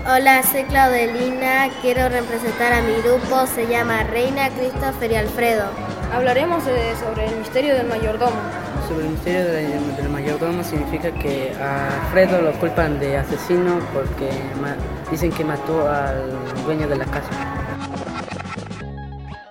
Hola, soy Claudelina, quiero representar a mi grupo, se llama Reina, Christopher y Alfredo. Hablaremos sobre el misterio del mayordomo. Sobre el misterio del, mayordomo significa que a Alfredo lo culpan de asesino porque dicen que mató al dueño de la casa.